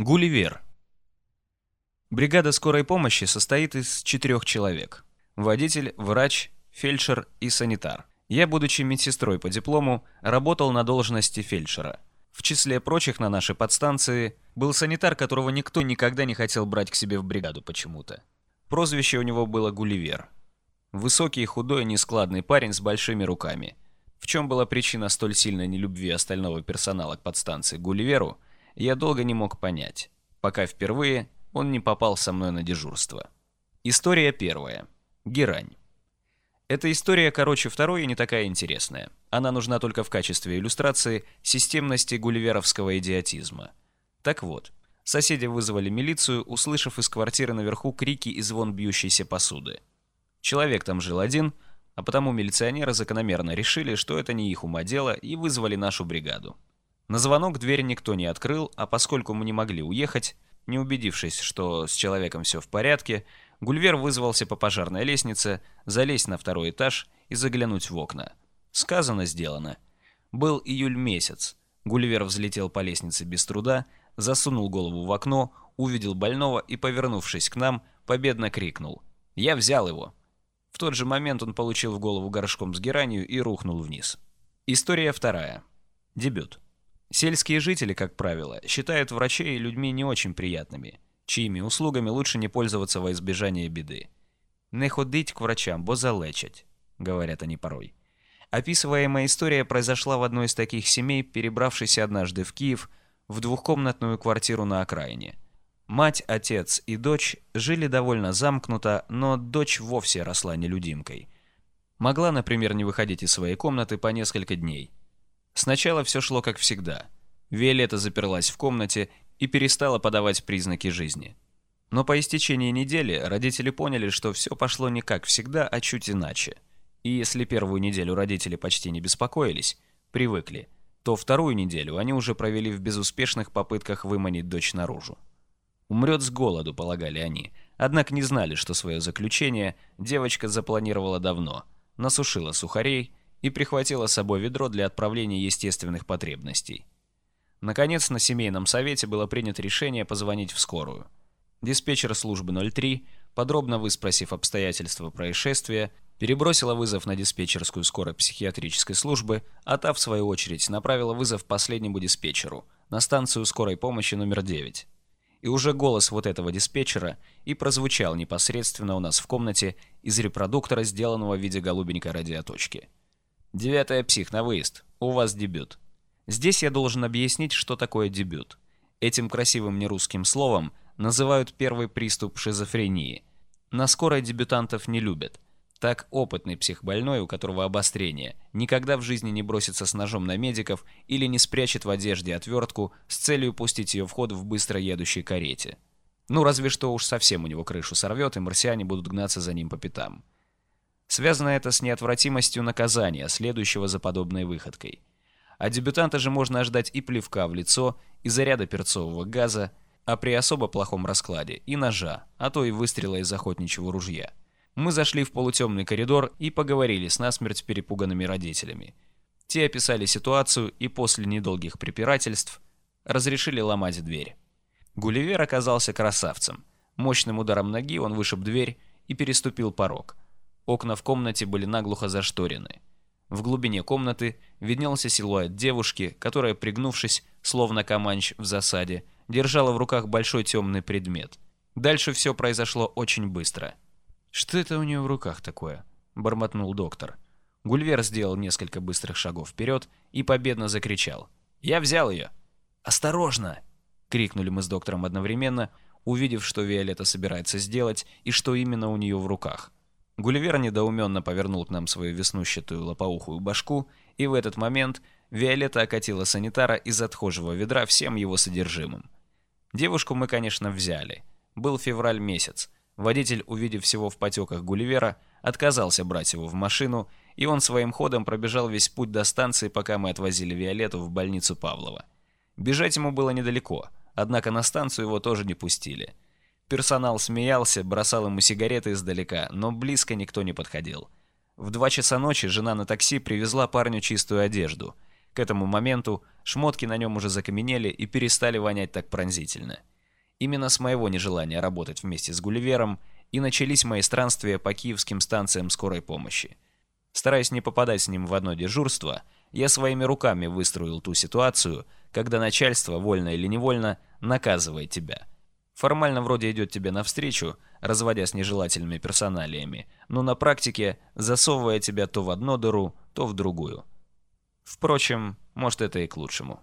Гулливер. Бригада скорой помощи состоит из четырех человек. Водитель, врач, фельдшер и санитар. Я, будучи медсестрой по диплому, работал на должности фельдшера. В числе прочих на нашей подстанции был санитар, которого никто никогда не хотел брать к себе в бригаду почему-то. Прозвище у него было Гулливер. Высокий, худой, нескладный парень с большими руками. В чем была причина столь сильной нелюбви остального персонала к подстанции Гулливеру – я долго не мог понять, пока впервые он не попал со мной на дежурство. История первая. Герань. Эта история короче второй и не такая интересная. Она нужна только в качестве иллюстрации системности гулливеровского идиотизма. Так вот, соседи вызвали милицию, услышав из квартиры наверху крики и звон бьющейся посуды. Человек там жил один, а потому милиционеры закономерно решили, что это не их ума и вызвали нашу бригаду. На звонок дверь никто не открыл, а поскольку мы не могли уехать, не убедившись, что с человеком все в порядке, Гульвер вызвался по пожарной лестнице, залезть на второй этаж и заглянуть в окна. Сказано, сделано. Был июль месяц. Гульвер взлетел по лестнице без труда, засунул голову в окно, увидел больного и, повернувшись к нам, победно крикнул. «Я взял его!» В тот же момент он получил в голову горшком с геранью и рухнул вниз. История вторая. Дебют. Сельские жители, как правило, считают врачей людьми не очень приятными, чьими услугами лучше не пользоваться во избежание беды. «Не ходить к врачам, бо залечать», — говорят они порой. Описываемая история произошла в одной из таких семей, перебравшейся однажды в Киев в двухкомнатную квартиру на окраине. Мать, отец и дочь жили довольно замкнуто, но дочь вовсе росла нелюдимкой. Могла, например, не выходить из своей комнаты по несколько дней – Сначала все шло как всегда. Виолетта заперлась в комнате и перестала подавать признаки жизни. Но по истечении недели родители поняли, что все пошло не как всегда, а чуть иначе. И если первую неделю родители почти не беспокоились, привыкли, то вторую неделю они уже провели в безуспешных попытках выманить дочь наружу. Умрет с голоду, полагали они, однако не знали, что свое заключение девочка запланировала давно, насушила сухарей, и прихватила с собой ведро для отправления естественных потребностей. Наконец, на семейном совете было принято решение позвонить в скорую. Диспетчер службы 03, подробно выспросив обстоятельства происшествия, перебросила вызов на диспетчерскую скорой психиатрической службы, а та, в свою очередь, направила вызов последнему диспетчеру, на станцию скорой помощи номер 9. И уже голос вот этого диспетчера и прозвучал непосредственно у нас в комнате из репродуктора, сделанного в виде голубенькой радиоточки. Девятая псих на выезд. У вас дебют. Здесь я должен объяснить, что такое дебют. Этим красивым нерусским словом называют первый приступ шизофрении. На скорой дебютантов не любят. Так опытный психбольной, у которого обострение, никогда в жизни не бросится с ножом на медиков или не спрячет в одежде отвертку с целью пустить ее в ход в быстро едущей карете. Ну, разве что уж совсем у него крышу сорвет, и марсиане будут гнаться за ним по пятам. Связано это с неотвратимостью наказания, следующего за подобной выходкой. А дебютанта же можно ожидать и плевка в лицо, и заряда перцового газа, а при особо плохом раскладе и ножа, а то и выстрела из охотничьего ружья. Мы зашли в полутемный коридор и поговорили с насмерть перепуганными родителями. Те описали ситуацию и после недолгих препирательств разрешили ломать дверь. Гулливер оказался красавцем. Мощным ударом ноги он вышиб дверь и переступил порог – Окна в комнате были наглухо зашторены. В глубине комнаты виднелся силуэт девушки, которая, пригнувшись, словно каманч в засаде, держала в руках большой темный предмет. Дальше все произошло очень быстро. «Что это у нее в руках такое?» – бормотнул доктор. Гульвер сделал несколько быстрых шагов вперед и победно закричал. «Я взял ее!» «Осторожно!» – крикнули мы с доктором одновременно, увидев, что Виолетта собирается сделать и что именно у нее в руках – Гулливер недоуменно повернул к нам свою веснущатую лопоухую башку, и в этот момент Виолетта окатила санитара из отхожего ведра всем его содержимым. Девушку мы, конечно, взяли. Был февраль месяц. Водитель, увидев всего в потеках Гулливера, отказался брать его в машину, и он своим ходом пробежал весь путь до станции, пока мы отвозили Виолетту в больницу Павлова. Бежать ему было недалеко, однако на станцию его тоже не пустили. Персонал смеялся, бросал ему сигареты издалека, но близко никто не подходил. В два часа ночи жена на такси привезла парню чистую одежду. К этому моменту шмотки на нем уже закаменели и перестали вонять так пронзительно. Именно с моего нежелания работать вместе с Гулливером и начались мои странствия по киевским станциям скорой помощи. Стараясь не попадать с ним в одно дежурство, я своими руками выстроил ту ситуацию, когда начальство, вольно или невольно, наказывает тебя. Формально вроде идет тебе навстречу, разводя с нежелательными персоналиями, но на практике засовывая тебя то в одну дыру, то в другую. Впрочем, может это и к лучшему.